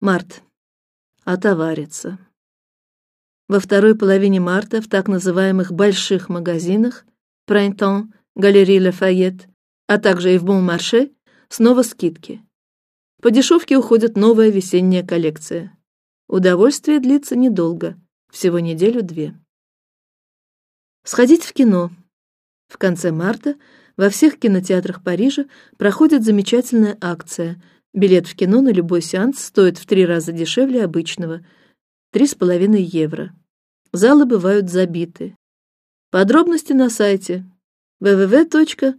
Март. Отоварится. Во второй половине марта в так называемых больших магазинах Printemps, Галерей Лафайет, а также и в Бон-Марше снова скидки. По дешевке уходит новая весенняя коллекция. Удовольствие длится недолго, всего неделю-две. Сходить в кино. В конце марта во всех кинотеатрах Парижа проходит замечательная акция. Билет в кино на любой сеанс стоит в три раза дешевле обычного, три с половиной евро. Залы бывают забиты. Подробности на сайте www.printemps